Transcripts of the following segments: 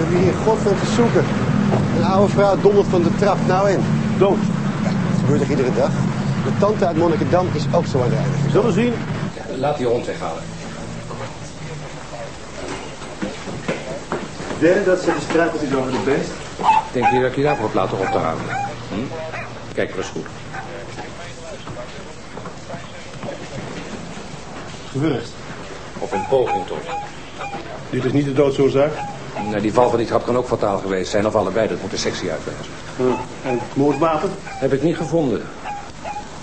hebben hier godver te zoeken? Een oude vrouw dondert van de trap. Nou in. Dood. Dat gebeurt toch iedere dag? De tante uit Monnikendam is ook zo aan de rijden. Zullen we zien? Laat die hond weghalen. Derde dat ze gestruikeld is over de beest. Denk je dat ik je daarvoor heb laten op te halen? Hm? Kijk maar eens goed. Gewurgd. Of een poging tot. Dit is niet de doodsoorzaak. Nou, die val van die trap kan ook fataal geweest zijn. Of allebei, dat moet de sectie uitwijzen. En het moordwapen? Heb ik niet gevonden.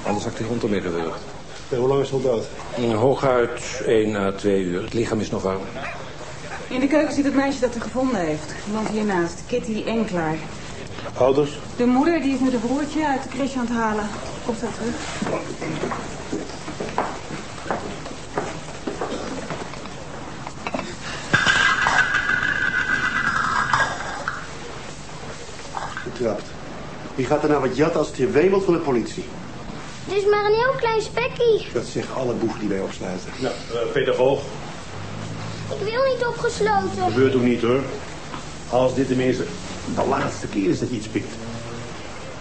Anders had ik die hond ermee gewurgd. En hoe lang is hij dood? Hm, Hooguit 1 à 2 uur. Het lichaam is nog warm. In de keuken zit het meisje dat er gevonden heeft. Die woont hiernaast, Kitty Enklaar. Ouders? De moeder die is nu de broertje uit de crash aan het halen. Komt dat terug? Wie gaat er nou wat jatten als het hier wemelt van de politie? Het is maar een heel klein spekkie. Dat zeggen alle boeven die wij opsluiten. Nou, uh, pedagoog. Ik wil niet opgesloten. Gebeurt ook niet hoor. Als dit tenminste de laatste keer is dat je iets pikt.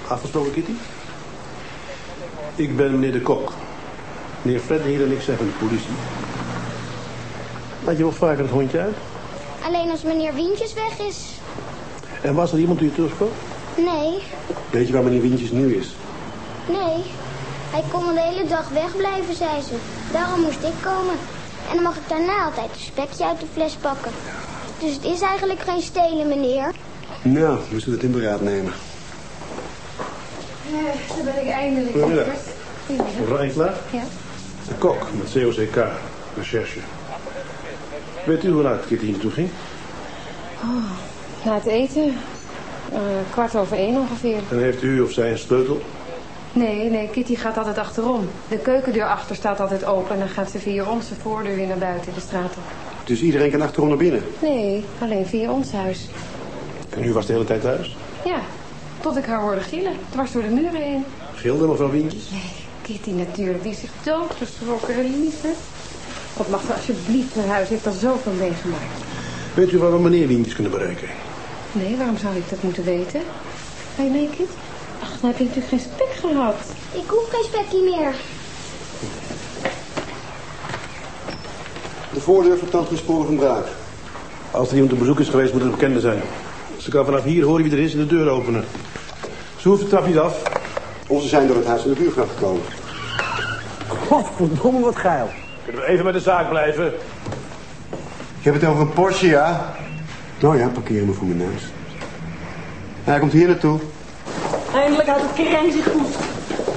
Afgesproken, Kitty? Ik ben meneer de Kok. Meneer Fred hier en ik zijn van de politie. Laat je wel vaker het hondje uit? Alleen als meneer Wientjes weg is. En was er iemand die je terugkwam? Nee, Weet je waar meneer Wientjes nu is? nee. Hij kon de hele dag wegblijven, zei ze. Daarom moest ik komen. En dan mag ik daarna altijd een spekje uit de fles pakken. Dus het is eigenlijk geen stelen, meneer. Nou, we zullen het in beraad nemen. Zo ben ik eindelijk. Goedemiddag. Mevrouw? Ja. De Kok met COCK, recherche. Weet u hoe laat Kitty hier naartoe ging? Na het eten, eh, kwart over één ongeveer. En heeft u of zij een sleutel? Nee, nee, Kitty gaat altijd achterom. De keukendeur achter staat altijd open en dan gaat ze via onze voordeur weer naar buiten de straat op. Dus iedereen kan achterom naar binnen? Nee, alleen via ons huis. En u was de hele tijd thuis? Ja, tot ik haar hoorde gillen, dwars door de muren heen. Gilde mevrouw Wientjes? Nee, Kitty natuurlijk, die is zich doodgeschrokken en liefde. Wat mag ze alsjeblieft naar huis, heeft al zoveel meegemaakt. Weet u waar we meneer Wientjes kunnen bereiken? Nee, waarom zou ik dat moeten weten? Ga je mee, Kit? Ach, dan heb je natuurlijk geen spek gehad. Ik hoef geen spekje meer. De voordeur vertoont geen sporen van braak. Als er iemand op bezoek is geweest, moet het een bekende zijn. Ze kan vanaf hier horen wie er is en de deur openen. Ze hoeft de trap niet af. Onze zijn door het huis van de buurvrouw gekomen. Godverdomme, wat geil. Kunnen we even met de zaak blijven? Je hebt het over een Porsche, ja? Nou ja, parkeer hem voor mijn neus. Hij komt hier naartoe. Eindelijk houdt het kerijn zich goed.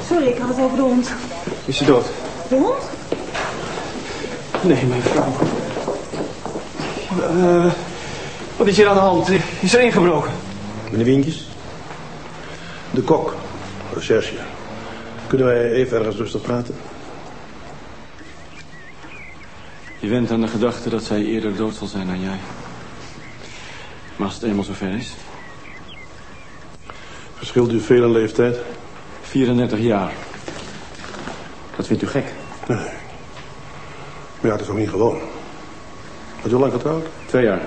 Sorry, ik had het over de hond. Is ze dood? De hond? Nee, mijn vrouw. Eh, wat is hier aan de hand? Is er ingebroken? Meneer Wientjes? De kok, recherche. Kunnen wij even ergens rustig praten? Je went aan de gedachte dat zij eerder dood zal zijn dan jij. Maar als het eenmaal zover is... Verschilt u veel in leeftijd? 34 jaar. Dat vindt u gek? Nee. Maar ja, het is ook niet gewoon. Had u lang getrouwd? Twee jaar.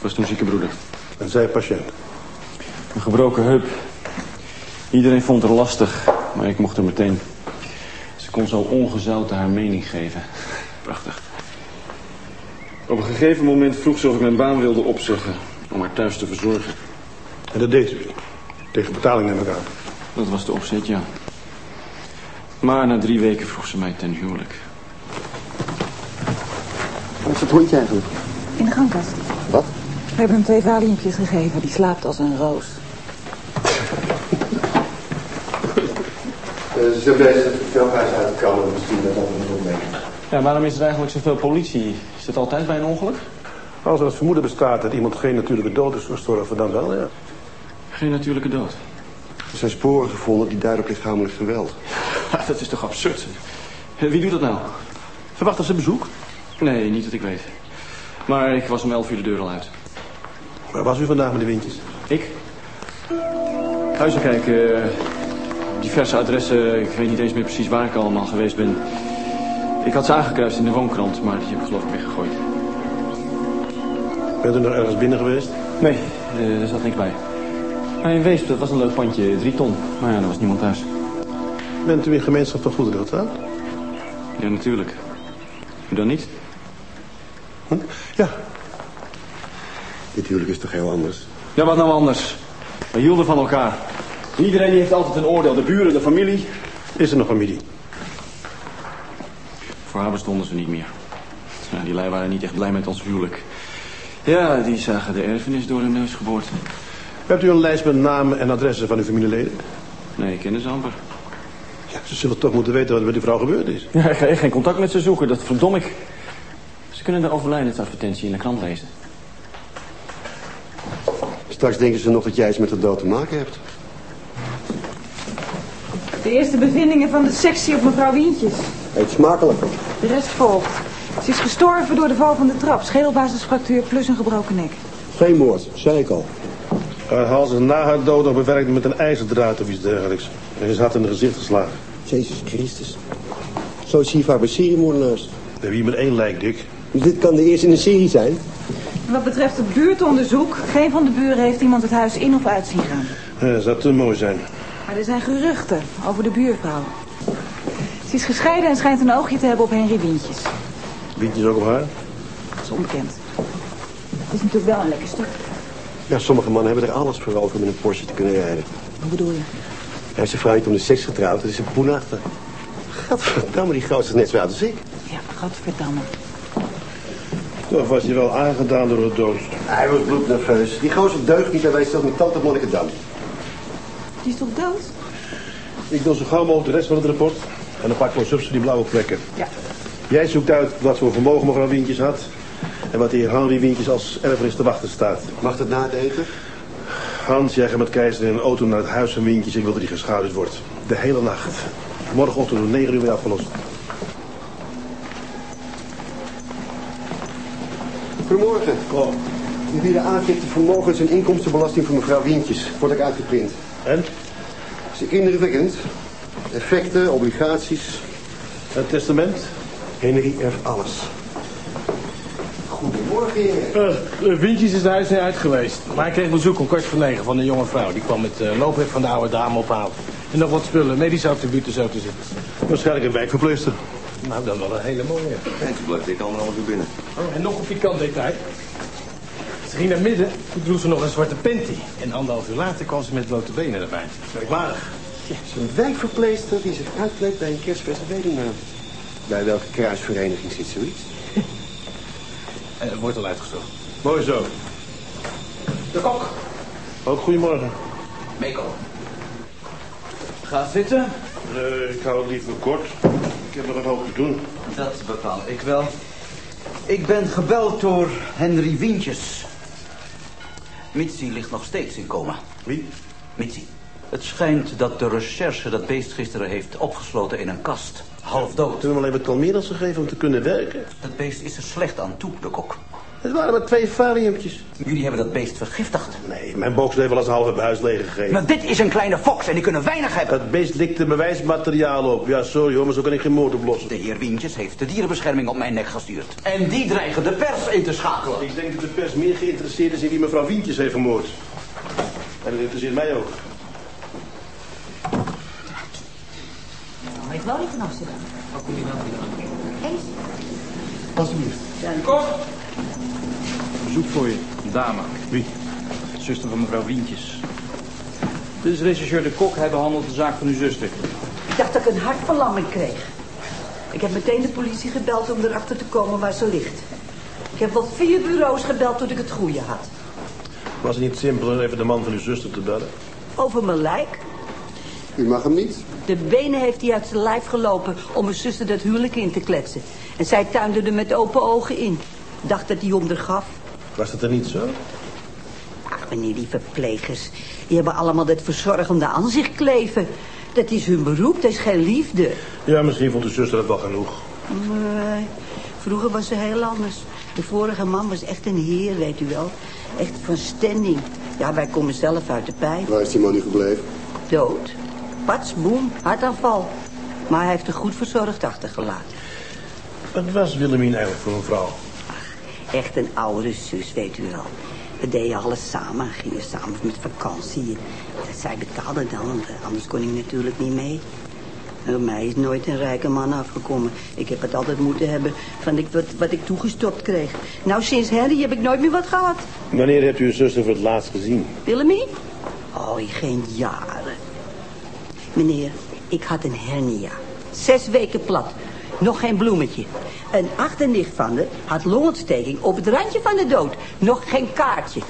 Was toen zieke broeder. En zij patiënt. Een gebroken heup. Iedereen vond haar lastig, maar ik mocht er meteen. Ze kon zo ongezouten haar mening geven. Prachtig. Op een gegeven moment vroeg ze of ik mijn baan wilde opzeggen om haar thuis te verzorgen. En dat deed u. Tegen betaling neem ik aan. Dat was de opzet, ja. Maar na drie weken vroeg ze mij ten huwelijk. Wat is het hondje eigenlijk? In de gangkast. Wat? We hebben hem twee valiumpjes gegeven. Die slaapt als een roos. Eh, ze zijn bezig het veldhuis uit te kammen. Misschien dat dat een probleem. Ja, waarom is er eigenlijk zoveel politie? Is het altijd bij een ongeluk? Als er het vermoeden bestaat dat iemand geen natuurlijke dood is gestorven, dan wel, ja. Geen natuurlijke dood. Er zijn sporen gevonden die duiden op lichamelijk geweld. dat is toch absurd? Wie doet dat nou? Verwachten ze bezoek? Nee, niet dat ik weet. Maar ik was om elf uur de deur al uit. Waar was u vandaag met de windjes? Ik? Huizen kijken, eh, diverse adressen. Ik weet niet eens meer precies waar ik allemaal geweest ben. Ik had ze aangekruist in de woonkrant, maar die heb ik geloof ik weggegooid. Bent u nog ergens binnen geweest? Nee, eh, er zat niks bij. Maar in Weesp, dat was een leuk pandje, drie ton. Maar ja, er was niemand thuis. Bent u in gemeenschap van goederen getrouwd? Ja, natuurlijk. U dan niet? Hm? Ja. Dit huwelijk is toch heel anders? Ja, wat nou anders? We hielden van elkaar. Iedereen heeft altijd een oordeel. De buren, de familie. Is er nog familie? Voor haar bestonden ze niet meer. Ja, die lui waren niet echt blij met ons huwelijk. Ja, die zagen de erfenis door hun neus geboord. Hebt u een lijst met namen en adressen van uw familieleden? Nee, ik ken ze amper. Ja, ze zullen toch moeten weten wat er met die vrouw gebeurd is. Ja, ik ga echt geen contact met ze zoeken, dat verdom ik. Ze kunnen de overlijdensadvertentie in de krant lezen. Straks denken ze nog dat jij iets met de dood te maken hebt. De eerste bevindingen van de sectie op mevrouw Wientjes. Eet smakelijk. De rest volgt. Ze is gestorven door de val van de trap. Schedelbasisfractuur plus een gebroken nek. Geen moord, zei ik al. Haar hals is na haar dood nog bewerkt met een ijzerdraad of iets dergelijks. En is had in het gezicht geslagen. Jezus Christus. Zo zie je vaak bij seriemoordenaars. We hebben hier met één lijk, Dick. Dus dit kan de eerste in een serie zijn? Wat betreft het buurtonderzoek, geen van de buren heeft iemand het huis in of uit zien gaan. Ja, dat zou te mooi zijn. Maar er zijn geruchten over de buurvrouw. Ze is gescheiden en schijnt een oogje te hebben op Henry Wientjes. Wientjes ook op haar? Dat is onbekend. Het is natuurlijk wel een lekker stuk. Ja, sommige mannen hebben er alles voor over met een Porsche te kunnen rijden. Hoe bedoel je? Hij heeft zijn vrouw niet om de seks getrouwd, dat is een poen achter. Gadverdamme, die gozer is net zo oud als ik. Ja, godverdamme. Toch was hij wel aangedaan door de dood. Hij was bloednerveus. Die gozer deugt niet, hij weet zelfs met tante Monnikendam. Die is toch dood? Ik doe zo gauw mogelijk de rest van het rapport. En dan pakken we subs die blauwe plekken. Ja. Jij zoekt uit wat voor vermogen mevrouw Wientjes had. En wat de heer Henry Wientjes als erfenis te wachten staat. Mag dat na het eten? Hans, jij gaat met Keizer in een auto naar het huis van Wientjes. Ik wil dat die geschouderd wordt. De hele nacht. Morgenochtend om 9 uur weer afgelost. Goedemorgen. Oh. Ik hier de aangifte vermogens- en inkomstenbelasting van mevrouw Wientjes. Wordt ook uitgeprint. En? Is ik indrukwekkend. Effecten, obligaties. Het testament? Henry erft alles. Goedemorgen, heren. Uh, Wientjes is de huis niet uit geweest. Maar ik kreeg bezoek om kwart voor negen van een jonge vrouw. Die kwam met uh, loopwerk van de oude dame ophalen. En nog wat spullen, medische attributen zo te zitten. Waarschijnlijk een wijkverpleegster. Nou, dan wel een hele mooie. En toen blijft ik anderhalf uur binnen. Oh, en nog een pikant detail. Ze ging naar midden, toen droeg ze nog een zwarte panty. En anderhalf uur later kwam ze met blote benen erbij. Merkwaardig. Zo'n wijkverpleegster die zich uitkleedt bij een kerstfest. Bij welke kruisvereniging zit zoiets? En het wordt al uitgezocht. Mooi zo. De kok. Ook goedemorgen. Meeko. Ga zitten. Uh, ik hou het liever kort. Ik heb nog een hoop te doen. Dat bepaal ik wel. Ik ben gebeld door Henry Wientjes. Mitsi ligt nog steeds in coma. Wie? Mitsi. Het schijnt dat de recherche dat beest gisteren heeft opgesloten in een kast. Half dood. Toen we alleen wat kalmerels gegeven om te kunnen werken. Dat beest is er slecht aan toe, de kok. Het waren maar twee valiumpjes. Jullie hebben dat beest vergiftigd. Nee, mijn box heeft wel eens half het huis leeggegeven. Maar dit is een kleine fox en die kunnen weinig hebben. Dat beest likte bewijsmateriaal op. Ja, sorry hoor, maar zo kan ik geen moord oplossen. De heer Wientjes heeft de dierenbescherming op mijn nek gestuurd. En die dreigen de pers in te schakelen. Ik denk dat de pers meer geïnteresseerd is in wie mevrouw Wientjes heeft vermoord. En dat interesseert mij ook. Nou, ik wel even afzitten. Eens. Alsjeblieft. Kok! Bezoek voor je. Dame. Wie? Zuster van mevrouw Wientjes. Dit is rechercheur de Kok. Hij behandelt de zaak van uw zuster. Ik dacht dat ik een hartverlamming kreeg. Ik heb meteen de politie gebeld om erachter te komen waar ze ligt. Ik heb wel vier bureaus gebeld toen ik het goede had. Was het niet simpeler even de man van uw zuster te bellen? Over mijn lijk. U mag hem niet. De benen heeft hij uit zijn lijf gelopen om mijn zuster dat huwelijk in te kletsen. En zij tuinde er met open ogen in. Dacht dat hij ondergaf. Was dat er niet zo? Ach, meneer, die verplegers. Die hebben allemaal dat verzorgende aan zich kleven. Dat is hun beroep, dat is geen liefde. Ja, misschien vond uw zuster dat wel genoeg. Nee, vroeger was ze heel anders. De vorige man was echt een heer, weet u wel. Echt van standing. Ja, wij komen zelf uit de pijp. Waar is die man nu gebleven? Dood. Pats, boem, hartaanval. Maar hij heeft er goed verzorgd achtergelaten. Wat was Willemien eigenlijk voor een vrouw? Echt een oude zus, weet u wel. We deden alles samen, gingen samen met vakantie. Zij betaalde dan, want anders kon ik natuurlijk niet mee. Mij is nooit een rijke man afgekomen. Ik heb het altijd moeten hebben van ik, wat, wat ik toegestopt kreeg. Nou, sinds Henry heb ik nooit meer wat gehad. Wanneer hebt u uw zuster voor het laatst gezien? Willemie? Oh, geen jaren. Meneer, ik had een hernia. Zes weken plat. Nog geen bloemetje. Een achternicht van de had longontsteking op het randje van de dood. Nog geen kaartje.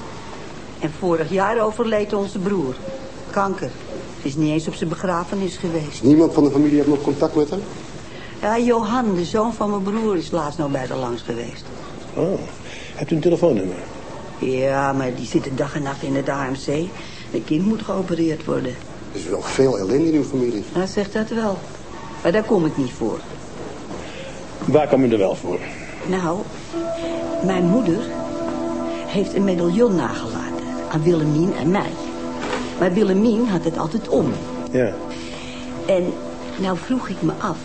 En vorig jaar overleed onze broer. Kanker. Is niet eens op zijn begrafenis geweest. Niemand van de familie heeft nog contact met hem? Ja, Johan, de zoon van mijn broer, is laatst nog bij de langs geweest. Oh, hebt u een telefoonnummer? Ja, maar die zitten dag en nacht in het AMC. Een kind moet geopereerd worden. Er is wel veel ellende in uw familie. Hij zegt dat wel. Maar daar kom ik niet voor. Waar kwam u er wel voor? Nou, mijn moeder heeft een medaillon nagelaten aan Willemien en mij. Maar Willemien had het altijd om. Ja. En nou vroeg ik me af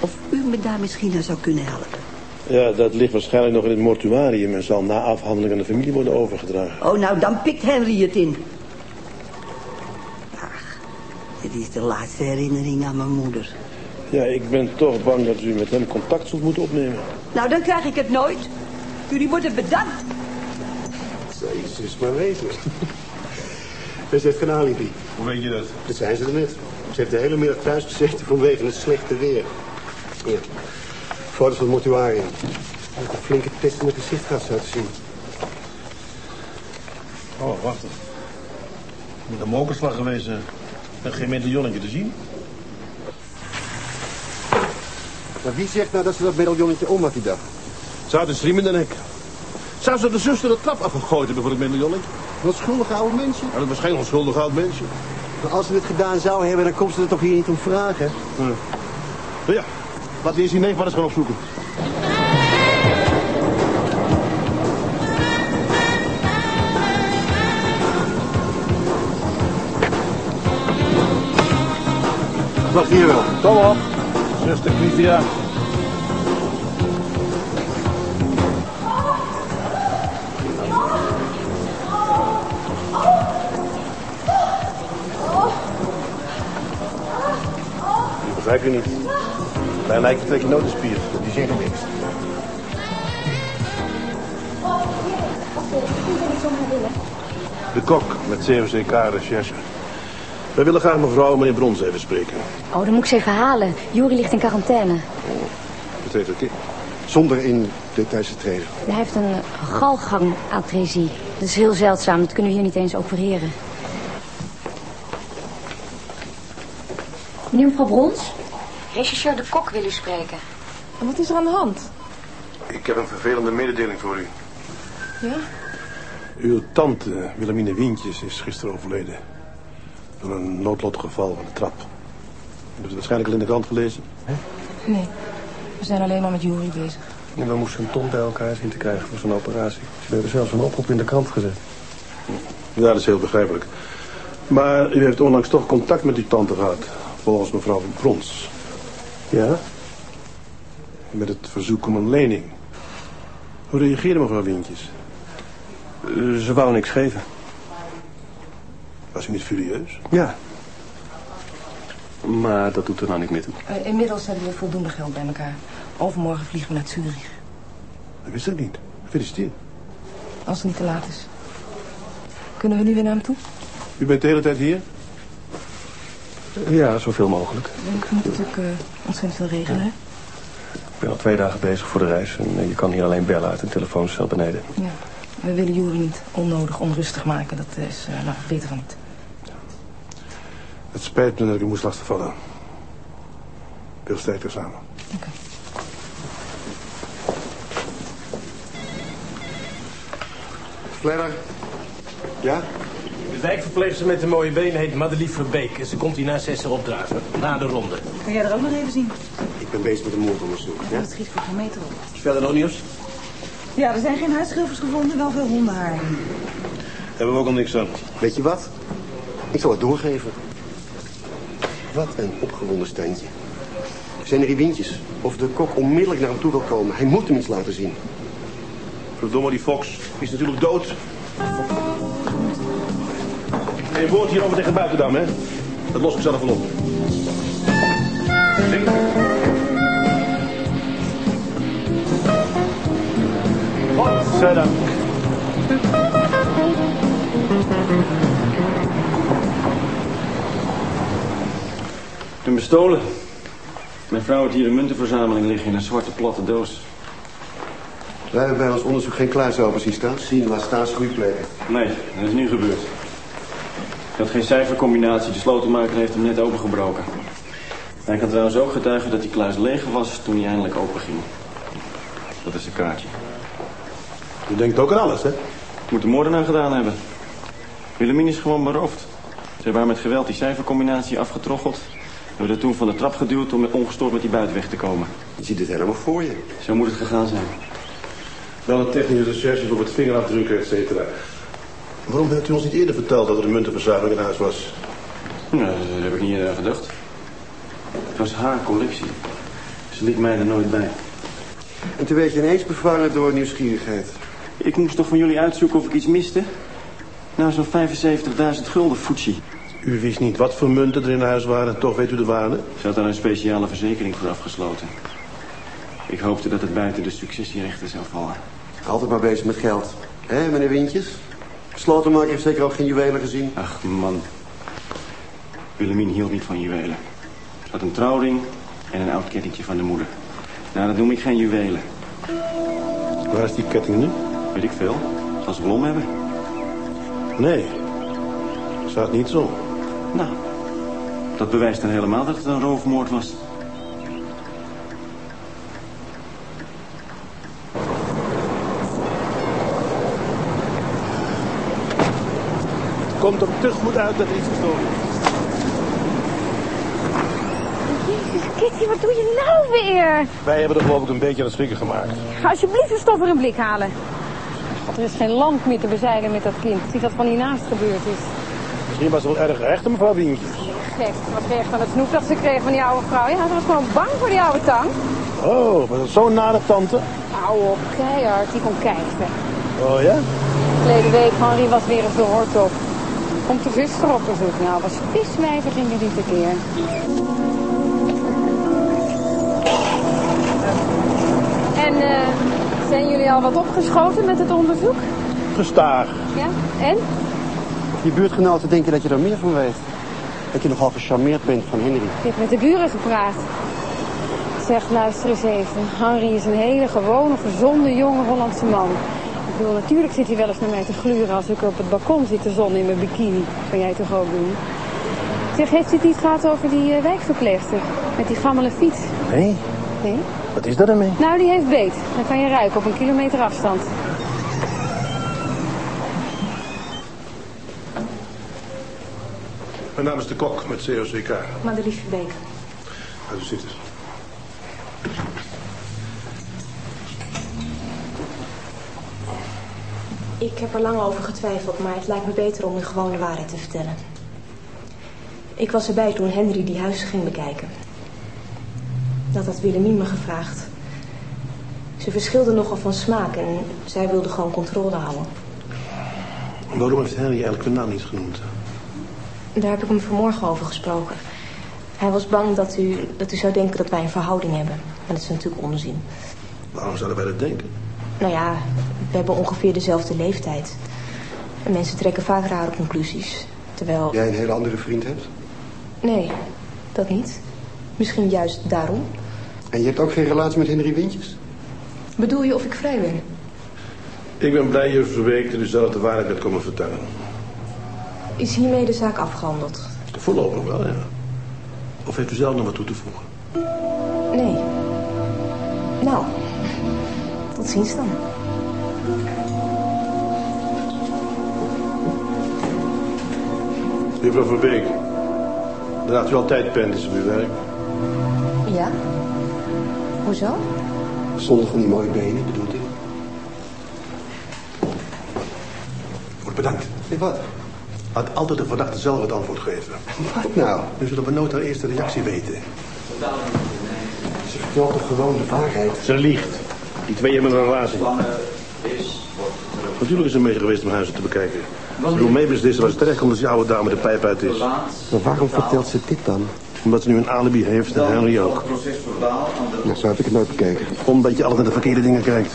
of u me daar misschien aan zou kunnen helpen. Ja, dat ligt waarschijnlijk nog in het mortuarium en zal na afhandeling aan de familie worden overgedragen. Oh, nou dan pikt Henry het in. Dit is de laatste herinnering aan mijn moeder. Ja, ik ben toch bang dat u met hem contact zult moeten opnemen. Nou, dan krijg ik het nooit. Jullie worden bedankt. Jezus, maar weten. Ze heeft geen alibi. Hoe weet je dat? Dat zijn ze er net. Ze heeft de hele middag thuis gezeten vanwege het slechte weer. Ja. Foto's van het mortuarium. Met een flinke testen met de zichtgas uit te zien. Oh, wacht eens. Moet een mokerslag geweest zijn. En geen medaillonnetje te zien. Maar wie zegt nou dat ze dat medaillonnetje om had die dag? Ze had een striem in de nek. Zou ze de zuster de trap afgegooid hebben voor het medaillonnetje? Wat schuldige oude mensen. Ja, dat was geen onschuldig oud mensje. Maar als ze het gedaan zou hebben, dan komt ze er toch hier niet om vragen. Ja. Nou ja, laten we eerst die neef maar eens gaan opzoeken. Wacht hier wel. Kom op. Zuster Clivia. Begrijp je niet. Het dat je notenspier. Die zijn niks. De kok met COCK recherche. Wij willen graag mevrouw en meneer Brons even spreken. Oh, dan moet ik ze even halen. Juri ligt in quarantaine. Dat heeft oké. Zonder in details te treden. Hij heeft een galgangatresie. Dat is heel zeldzaam. Dat kunnen we hier niet eens opereren. Meneer mevrouw Brons? Regisseur de Kok wil u spreken. En wat is er aan de hand? Ik heb een vervelende mededeling voor u. Ja? Uw tante, Wilhelmine Wientjes, is gisteren overleden. Door een noodlotgeval van de trap. Het waarschijnlijk al in de krant gelezen. Nee, we zijn alleen maar met Juri bezig. En we moesten een ton bij elkaar zien te krijgen voor zo'n operatie. We hebben zelfs een oproep in de krant gezet. Ja, dat is heel begrijpelijk. Maar u heeft onlangs toch contact met uw tante gehad. Volgens mevrouw Brons. Ja? Met het verzoek om een lening. Hoe reageerde mevrouw Wientjes? Eh, Ze wou niks geven. Was u niet furieus? Ja. Maar dat doet er nou niet meer toe. Eh, inmiddels hebben we voldoende geld bij elkaar. Overmorgen vliegen we naar Zurich. Dat wist ik niet. Gefeliciteerd. Als het niet te laat is. Kunnen we nu weer naar hem toe? U bent de hele tijd hier? Ja, zoveel mogelijk. Ik moet natuurlijk uh, ontzettend veel regelen. hè? Ik ben al twee dagen bezig voor de reis. En eh, je kan hier alleen bellen uit een telefooncel beneden. Ja. We willen Juri niet onnodig onrustig maken. Dat is, eh, nou, beter van niet. Het spijt me dat ik u moest lastigvallen. Veel sterkte samen. Oké. Fledder. Ja? De wijkverpleegster met de mooie benen heet Madelief Verbeek. En ze komt hier na zes opdraven. Na de ronde. Kan jij er ook nog even zien? Ik ben bezig met een moordonderzoek. Ja, het schiet voor geen meter op. Verder nog nieuws? Ja, er zijn geen huidschilfers gevonden, wel veel hondenhaar. Hebben we ook al niks aan. Weet je wat? Ik zal het doorgeven. Wat een opgewonden standje. Zijn er die windjes? Of de kok onmiddellijk naar hem toe wil komen. Hij moet hem iets laten zien. Verdomme, die Fox is natuurlijk dood. Geen woord hierover tegen Buitendam, hè? Dat los ik zelf wel op. Ik ben bestolen. Mijn vrouw heeft hier een muntenverzameling liggen in een zwarte platte doos. Wij hebben bij ons onderzoek geen kluis open zien staan. Zien, laat staan. Nee, dat is nu gebeurd. Ik had geen cijfercombinatie. De slotenmaker heeft hem net opengebroken. Hij kan trouwens ook getuigen dat die kluis leeg was toen hij eindelijk openging. Dat is een kaartje. Je denkt ook aan alles, hè? Moet de moordenaar gedaan hebben. Willemien is gewoon beroofd. Ze hebben haar met geweld die cijfercombinatie afgetroggeld. Hebben er toen van de trap geduwd om ongestoord met die buit weg te komen. Je ziet het helemaal voor je. Zo moet het gegaan zijn. Wel een technische recherche voor het vingerafdrukken, et cetera. Waarom hebt u ons niet eerder verteld dat er een muntenverzameling in huis was? Nou, daar heb ik niet aan gedacht. Het was haar collectie. Ze liet mij er nooit bij. En toen werd je ineens bevangen door nieuwsgierigheid. Ik moest toch van jullie uitzoeken of ik iets miste? Nou, zo'n 75.000 gulden, Fuji. U wist niet wat voor munten er in huis waren, toch weet u de waarde? Ze had daar een speciale verzekering voor afgesloten. Ik hoopte dat het buiten de successierechten zou vallen. Altijd maar bezig met geld. Hé, meneer Wintjes? Slotenmaker heeft zeker ook geen juwelen gezien. Ach, man. Willemien hield niet van juwelen. Ze had een trouwring en een oud kettingje van de moeder. Nou, dat noem ik geen juwelen. Waar is die ketting nu? Weet ik veel. Zal ze wel om hebben. Nee. Staat niet zo. Nou, dat bewijst dan helemaal dat het een roofmoord was. Komt op terugvoet uit dat er iets gestolen is. Jezus, Kitty, wat doe je nou weer? Wij hebben er geloof ik een beetje aan het schrikken gemaakt. Ga alsjeblieft een stoffer een blik halen. God, er is geen land meer te bezeilen met dat kind. Zie dat van hiernaast gebeurd is. Misschien was het wel erg recht, mevrouw Wientjes. Gek, wat kreeg van het snoep dat ze kreeg van die oude vrouw. Ja, ze was gewoon bang voor die oude tang. Oh, was dat zo'n nare tante? Hou op, keihard, die kon kijken. Oh ja? Verleden week, Henri was weer eens de hort op. Komt de visser op bezoek. Nou, was viswijver gingen die tekeer. En eh, zijn jullie al wat opgeschoten met het onderzoek? Gestaag. Ja? En? Je buurtgenoten denken dat je er meer van weet. Dat je nogal gecharmeerd bent van Henry. Ik heb met de buren gepraat. Zeg, luister eens even. Henry is een hele gewone, gezonde, jonge Hollandse man. Ik bedoel, natuurlijk zit hij wel eens naar mij te gluren als ik op het balkon zit te zon in mijn bikini. Kan jij toch ook doen? Zeg, heeft u het niet gehad over die eh, wijkverpleegster? Met die gammele fiets? Nee? Nee? Wat is dat ermee? Nou, die heeft beet. Dan kan je ruiken op een kilometer afstand. Mijn naam is de Kok met COCK. Madelief Verbeek. Gaat u zitten. Ik heb er lang over getwijfeld, maar het lijkt me beter om u gewoon de waarheid te vertellen. Ik was erbij toen Henry die huizen ging bekijken. Dat had Willemien me gevraagd. Ze verschilden nogal van smaak en zij wilde gewoon controle houden. Waarom heeft Henry eigenlijk de naam niet genoemd? Daar heb ik hem vanmorgen over gesproken. Hij was bang dat u, dat u zou denken dat wij een verhouding hebben. En dat is natuurlijk onzin. Waarom zouden wij dat denken? Nou ja, we hebben ongeveer dezelfde leeftijd. En mensen trekken vaak rare conclusies. Terwijl... Jij een hele andere vriend hebt? Nee, dat niet. Misschien juist daarom. En je hebt ook geen relatie met Henry Wintjes? Bedoel je of ik vrij ben? Ik ben blij je zelf de waarheid bent komen vertellen. Is hiermee de zaak afgehandeld? Voorlopig wel, ja. Of heeft u zelf nog wat toe te voegen? Nee. Nou, tot ziens dan. Juffrouw Verbeek. Draagt u altijd pennis op uw werk? Ja? Hoezo? Zonder van die mooie benen, bedoelt u? Wordt bedankt. Nee, wat? Had altijd de verdachte zelf het antwoord geven. Wat nou? Nu zullen we nooit haar eerste reactie weten. Ze vertelt toch gewoon de waarheid? Ze liegt. Die twee hebben een relatie. is, Natuurlijk is ze mee geweest om huizen te bekijken. Hoe meebeslissen was terecht omdat die oude dame de pijp uit is. Maar waarom vertelt ze dit dan? Omdat ze nu een alibi heeft en Henry ook. Nou, zo heb ik het nooit bekeken. Omdat je altijd naar de verkeerde dingen kijkt.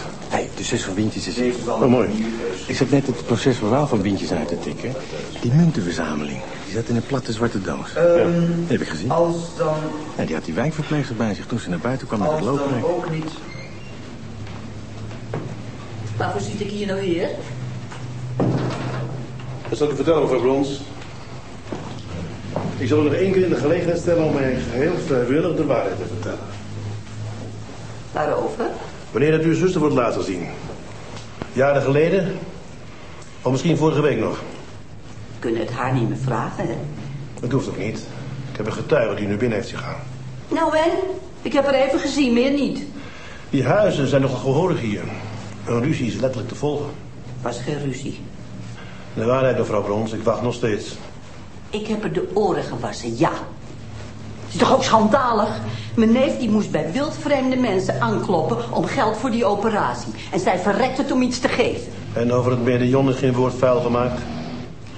De zus van Wintjes is Oh, mooi. Ik zat net het procesverhaal van Wintjes uit te tikken. Die muntenverzameling. Die zat in een platte zwarte doos. Ehm, Die heb ik gezien. Als dan... Ja, die had die wijkverpleegster bij zich toen ze naar buiten kwam met Als het dan loodrek. ook niet... Waarvoor zit ik hier nou weer? Dat zal ik u vertellen, mevrouw Brons. Ik zal u nog één keer in de gelegenheid stellen om mij geheel vrijwillig de waarheid te vertellen. Waarover? Wanneer dat uw zuster wordt laten zien. Jaren geleden. Of misschien vorige week nog. We kunnen het haar niet meer vragen, hè? Dat hoeft ook niet. Ik heb een getuige die nu binnen heeft gegaan. Nou en? Ik heb er even gezien, meer niet. Die huizen zijn nogal gehoorig hier. Een ruzie is letterlijk te volgen. Was geen ruzie. De waarheid, mevrouw Brons, ik wacht nog steeds. Ik heb er de oren gewassen, ja. Het is toch ook schandalig? Mijn neef die moest bij wildvreemde mensen aankloppen om geld voor die operatie. En zij verrekt het om iets te geven. En over het medaillon is geen woord vuil gemaakt.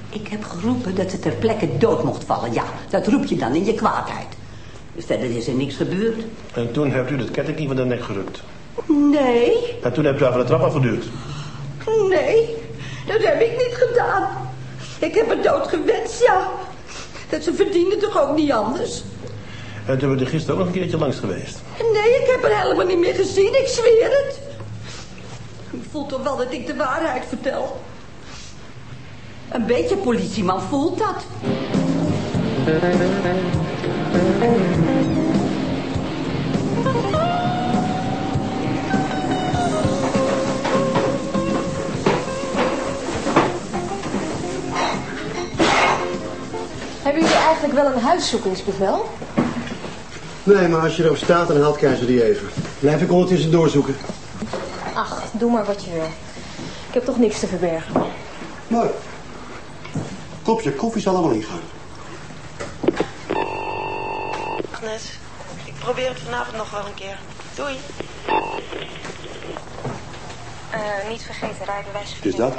Ik heb geroepen dat ze ter plekke dood mocht vallen. Ja, dat roep je dan in je kwaadheid. Verder is er niks gebeurd. En toen hebt u het kettingje van de nek gerukt. Nee, En toen hebt u haar van de trap afgeduwd. nee, dat heb ik niet gedaan. Ik heb haar dood gewenst, ja. Dat ze verdiende toch ook niet anders? En toen bent u gisteren ook nog een keertje langs geweest. Nee, ik heb haar helemaal niet meer gezien, ik zweer het. U voelt toch wel dat ik de waarheid vertel? Een beetje politieman voelt dat. Hebben jullie eigenlijk wel een huiszoekingsbevel? Nee, maar als je erop staat, dan haalt Keizer die even. Blijf ik ondertussen doorzoeken. Ach, doe maar wat je wil. Ik heb toch niks te verbergen. Mooi. Kopje koffie zal allemaal ingaan. Agnes, ik probeer het vanavond nog wel een keer. Doei. Eh, niet vergeten, rijbewijs. Is dat?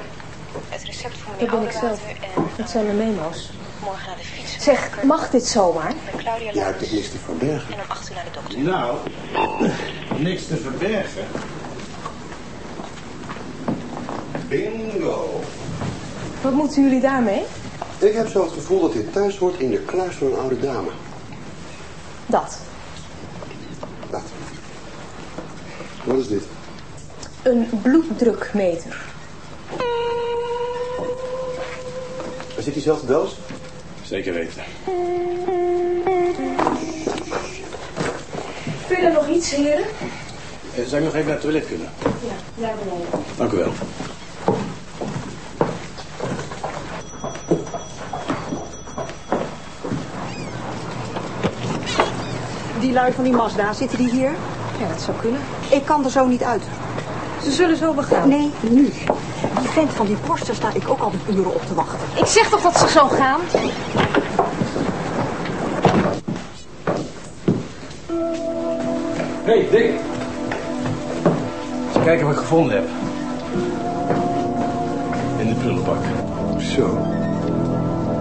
Het recept voor meneer Dat ben ik zelf. Dat zijn mijn memo's. Morgen naar de fiets. Zeg, mag dit zomaar? Claudia Ja, ik heb niks te verbergen. En om acht uur naar de dokter. Nou, niks te verbergen. Bingo. Wat moeten jullie daarmee? Ik heb zo het gevoel dat dit thuis hoort in de kluis van een oude dame. Dat. Dat. Wat is dit? Een bloeddrukmeter. Is dit diezelfde doos? Zeker weten. Wil er nog iets, heren? Eh, Zou ik nog even naar het toilet kunnen? Ja, daar beneden. Dank u wel. Die lui van die Mazda, zitten die hier? Ja, dat zou kunnen. Ik kan er zo niet uit. Ze zullen zo begaan. Nee, nu. Die vent van die daar sta ik ook altijd uren op te wachten. Ik zeg toch dat ze zo gaan? Hé, hey, Dick. Eens kijken wat ik gevonden heb. In de prullenbak. Zo.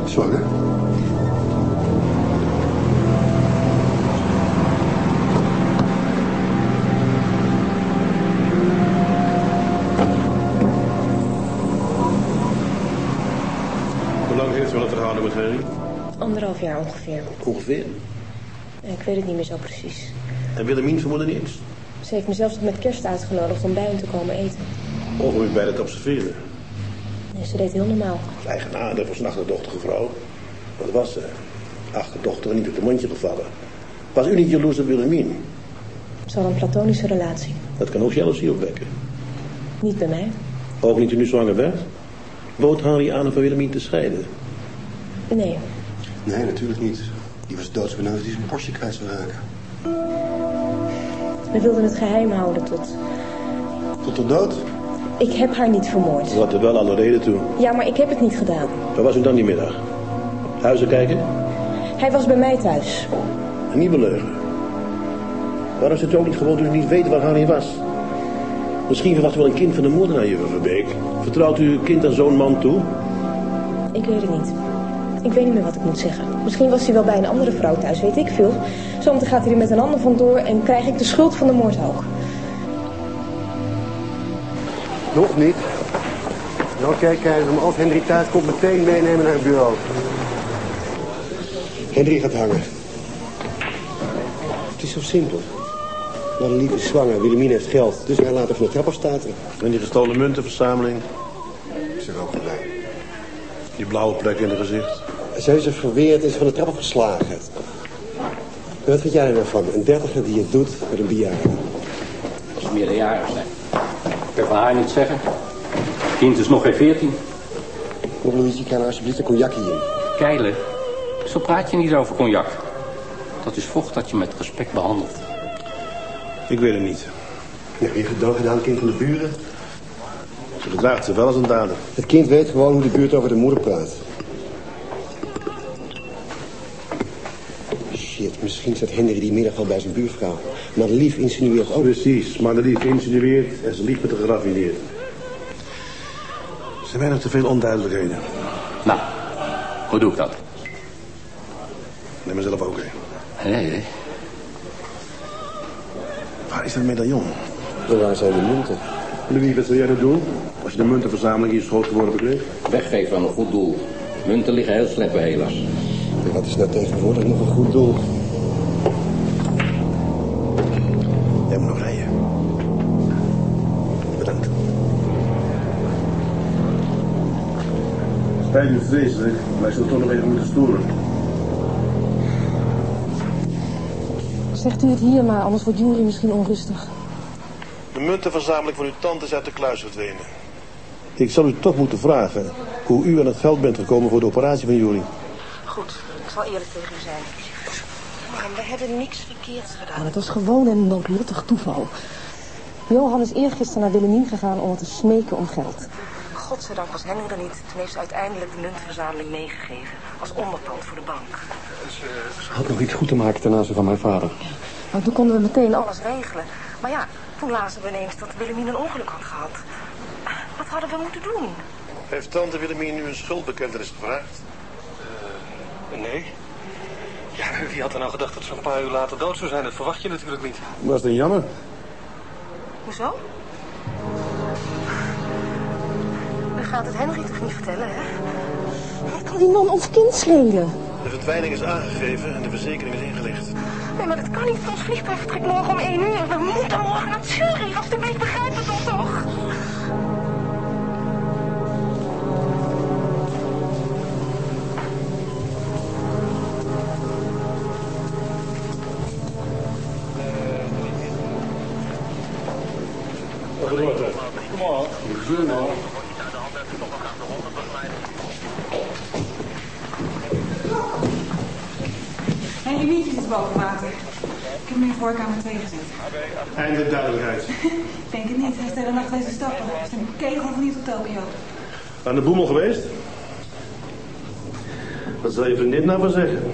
Zwanger? Het Henry? Anderhalf jaar ongeveer. Ongeveer. Ik weet het niet meer zo precies. En Willemien vermoedde niets. Ze heeft me zelfs tot met kerst uitgenodigd om bij hen te komen eten. Of om u bij te observeren. Nee, ze deed heel normaal. Eigenaardig was een achterdochtige vrouw. Wat was ze? Achterdochter niet op de mondje gevallen. Was u niet jaloers op Willemien? Ze hadden een platonische relatie. Dat kan ook jaloezie opwekken. Niet bij mij. Ook niet toen u zwanger werd? Bood Harry aan om van Willemien te scheiden? Nee. Nee, natuurlijk niet. Die was doodsbenauwd dat hij zijn Porsche kwijt zou raken. We wilden het geheim houden tot... Tot de dood? Ik heb haar niet vermoord. U had er wel alle reden toe. Ja, maar ik heb het niet gedaan. Waar was u dan die middag? Huizen kijken? Hij was bij mij thuis. En niet beleugen. Waarom zit u ook niet gewoon toen u niet weet waar Harry was? Misschien verwacht u wel een kind van de moordenaar, juffrouw Verbeek. Vertrouwt u uw kind aan zo'n man toe? Ik weet het niet. Ik weet niet meer wat ik moet zeggen. Misschien was hij wel bij een andere vrouw thuis, weet ik veel. Zometeen gaat hij er met een ander vandoor en krijg ik de schuld van de moord ook. Nog niet. Nou, kijk, maar als Henry thuis komt, meteen meenemen naar het bureau. Henry gaat hangen. Het is zo simpel. Madelief is zwanger, Willemien heeft geld, dus hij laat haar van de trap afstaan. En die gestolen muntenverzameling? Is er ook voorbij. Die blauwe plek in het gezicht? Zij is er verweerd en is van de trap afgeslagen. Wat vind jij er nou van? Een dertiger die het doet met een bejaarde. Als ze meerderjarig zijn. Ik kan van haar niet zeggen. Het kind is nog geen veertien. Kom Luigi, kan er alsjeblieft een cognacje in. Keilen, zo praat je niet over cognac. Dat is vocht dat je met respect behandelt. Ik weet het niet. Nou, je gedaan gedaan, kind van de buren. Ze gedraagt zich wel als een dader. Het kind weet gewoon hoe de buurt over de moeder praat. Misschien staat Henry die middag al bij zijn buurvrouw. Maar lief insinueert ook. Precies, maar de lief insinueert en ze lief met de geraffineerd. Er zijn weinig te veel onduidelijkheden. Nou, hoe doe ik dat? Neem mezelf ook een. Nee, nee. Waar is dat medaillon? Waar zijn de munten? Louis, wat zou jij nou doen? Als je de muntenverzameling in je schoot geworpen kreeg? Weggeven aan een goed doel. Munten liggen heel slecht bij helaas. En wat is nou tegenwoordig nog een goed doel? Spijt me vreselijk, maar ik zal toch nog even moeten storen. Zegt u het hier maar, anders wordt Jury misschien onrustig. De muntenverzameling van uw tante is uit de kluis verdwenen. Ik zal u toch moeten vragen hoe u aan het geld bent gekomen voor de operatie van Jury. Goed, ik zal eerlijk tegen u zijn. Maar we hebben niks verkeerds Maar gedaan. het was gewoon een noodlottig toeval. Johan is eergisteren naar Willemien gegaan om te smeken om geld. Godzijdank was Henry er niet. Toen heeft ze uiteindelijk de muntverzameling meegegeven. Als onderpand voor de bank. Ze had nog iets goed te maken ten aanzien van mijn vader. Maar toen konden we meteen al... Alles regelen. Maar ja, toen lazen we ineens dat Willemien een ongeluk had gehad. Wat hadden we moeten doen? Heeft tante Willemien nu een schuldbekentenis gevraagd? Nee. Ja, wie had er nou gedacht dat ze een paar uur later dood zou zijn? Dat verwacht je natuurlijk niet. Was het dan jammer? Hoezo? U gaat het Henry toch niet vertellen, hè? Wat kan die man ons kind schelen? De verdwijning is aangegeven en de verzekering is ingelicht. Nee, maar dat kan niet. Ons vliegtuig vertrekt morgen om 1 uur. We moeten morgen naar Zurich. Alsjeblieft, begrijp het dan toch? Henry Wientjes is boven water. Ik heb hem in de voorkamer 2 gezet. Eindelijk duidelijkheid. Ik denk het niet. Hij is de hele nacht wezen stappen. Hij is een kegel van hier tot Tokio. Aan de boemel geweest? Wat zal je vriendin nou van zeggen?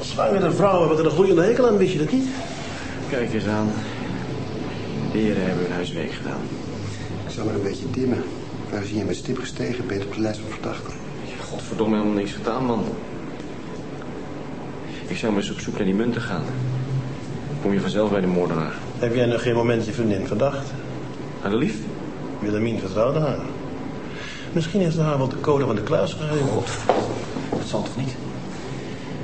Zwangere vrouwen hebben er een gloeiende hekel aan, wist je dat niet? Kijk eens aan. De heren hebben hun huiswerk gedaan. Ik zal maar een beetje dimmen. Waar zie je met stip gestegen bent op de lijst van verdachten. Godverdomme, helemaal niks gedaan, man. Ik zou maar eens op zoek naar die munten gaan. Kom je vanzelf bij de moordenaar. Heb jij nog geen moment je vriendin verdacht? Aan de lief? Willemien vertrouwde haar. Misschien heeft ze haar wel de code van de kluis gegeven. Dat zal toch niet?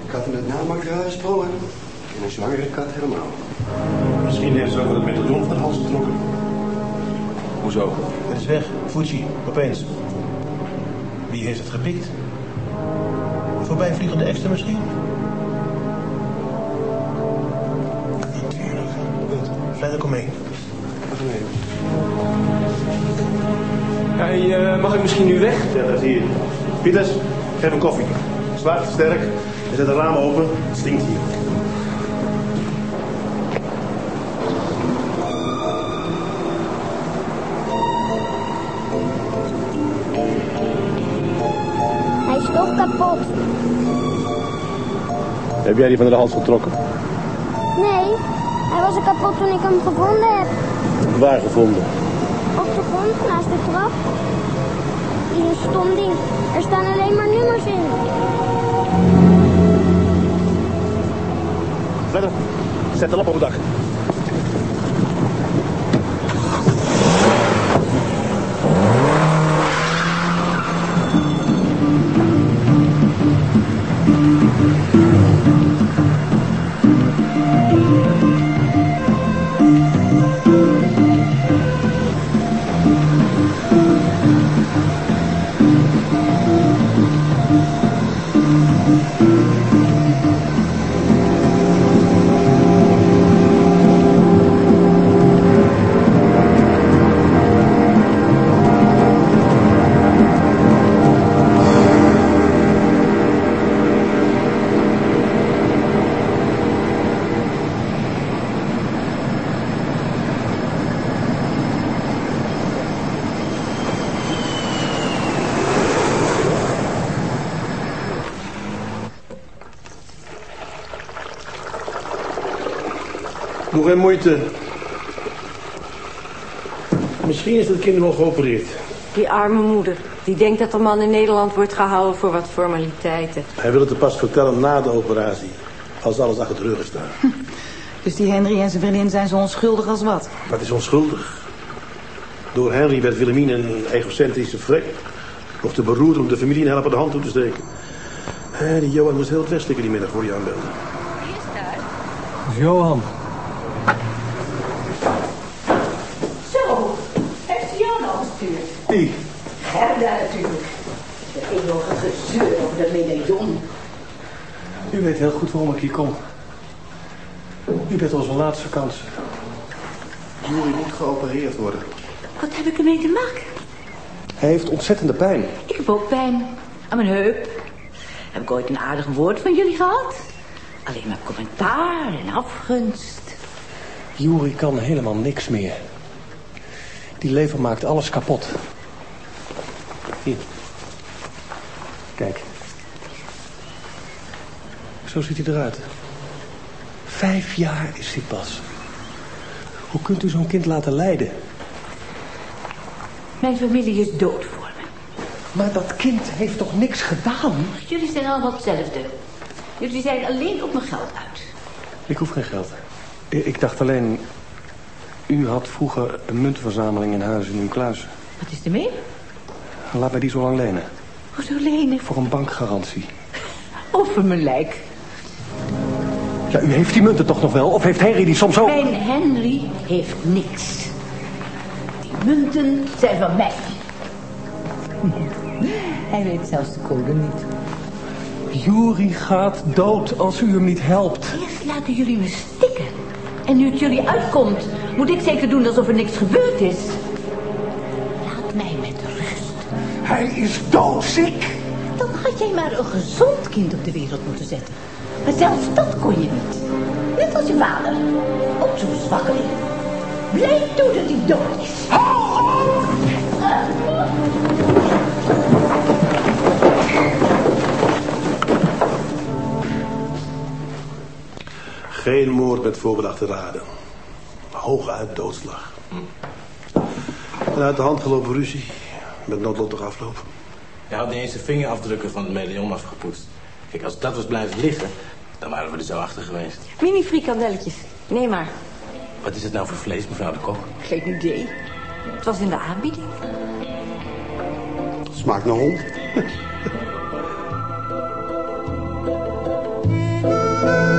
Kat in het namaker gesprongen. En een zwangere kat helemaal. Misschien heeft ze ook wel het medaillon van de hals getrokken. Hoezo? Het is weg. Fuji, opeens. Wie heeft het gepikt? Voorbijvliegende extra misschien? Natuurlijk. Verder kom mee. Hey, eh, mag ik misschien nu weg? Ja, dat zie je. Pieters, geef een koffie. Zwart, sterk. En zet de ramen open. Het stinkt hier. Kapot. Heb jij die van de hals getrokken? Nee, hij was er kapot toen ik hem gevonden heb. waar gevonden? Op de grond naast de trap. Is een stom ding. Er staan alleen maar nummers in. Verder. Zet de lap op het dak. Geen moeite. Misschien is het kind wel geopereerd. Die arme moeder. Die denkt dat de man in Nederland wordt gehouden voor wat formaliteiten. Hij wil het er pas vertellen na de operatie. Als alles achter de rug is staan. Dus die Henry en zijn vriendin zijn zo onschuldig als wat. Wat is onschuldig? Door Henry werd Wilhelmine een egocentrische vrek. Nog te beroerd om de familie een helpende hand toe te steken. Hé, die Johan moest heel het westelijke die middag voor je aanbelde. Dat is Johan. Zo, heeft hij jou nou Wie? Gerda natuurlijk. De eeuwige gezeur over dat medaillon. U weet heel goed waarom ik hier kom. U bent onze laatste kans. Jury moet geopereerd worden. Wat heb ik ermee te maken? Hij heeft ontzettende pijn. Ik heb ook pijn aan mijn heup. Heb ik ooit een aardig woord van jullie gehad? Alleen maar commentaar en afgunst. Juri kan helemaal niks meer. Die lever maakt alles kapot. Hier. Kijk. Zo ziet hij eruit. Vijf jaar is hij pas. Hoe kunt u zo'n kind laten lijden? Mijn familie is dood voor me. Maar dat kind heeft toch niks gedaan? Jullie zijn allemaal hetzelfde. Jullie zijn alleen op mijn geld uit. Ik hoef geen geld. Ik dacht alleen... U had vroeger een muntenverzameling in huis in uw kluis. Wat is er mee? Laat mij die zo lang lenen. Hoezo lenen? Voor een bankgarantie. Over mijn lijk. Ja, u heeft die munten toch nog wel? Of heeft Henry die soms ook... Mijn Henry heeft niks. Die munten zijn van mij. Hij weet zelfs de code niet. Juri gaat dood als u hem niet helpt. Eerst laten jullie me stikken. En nu het jullie uitkomt, moet ik zeker doen alsof er niks gebeurd is. Hij is doodziek. Dan had jij maar een gezond kind op de wereld moeten zetten. Maar zelfs dat kon je niet. Net als je vader. Ook zo'n zwakkeling. Blijf toe dat hij dood is. Geen moord met voorbedachte raden. Hooguit doodslag. En uit de hand gelopen ruzie met noodlottig afloop. Hij had niet de vingerafdrukken van het medaillon afgepoetst. Kijk, als dat was blijven liggen, dan waren we er zo achter geweest. Mini frikandelletjes. Neem maar. Wat is het nou voor vlees, mevrouw de Kok? Geen idee. Het was in de aanbieding. Smaakt naar hond.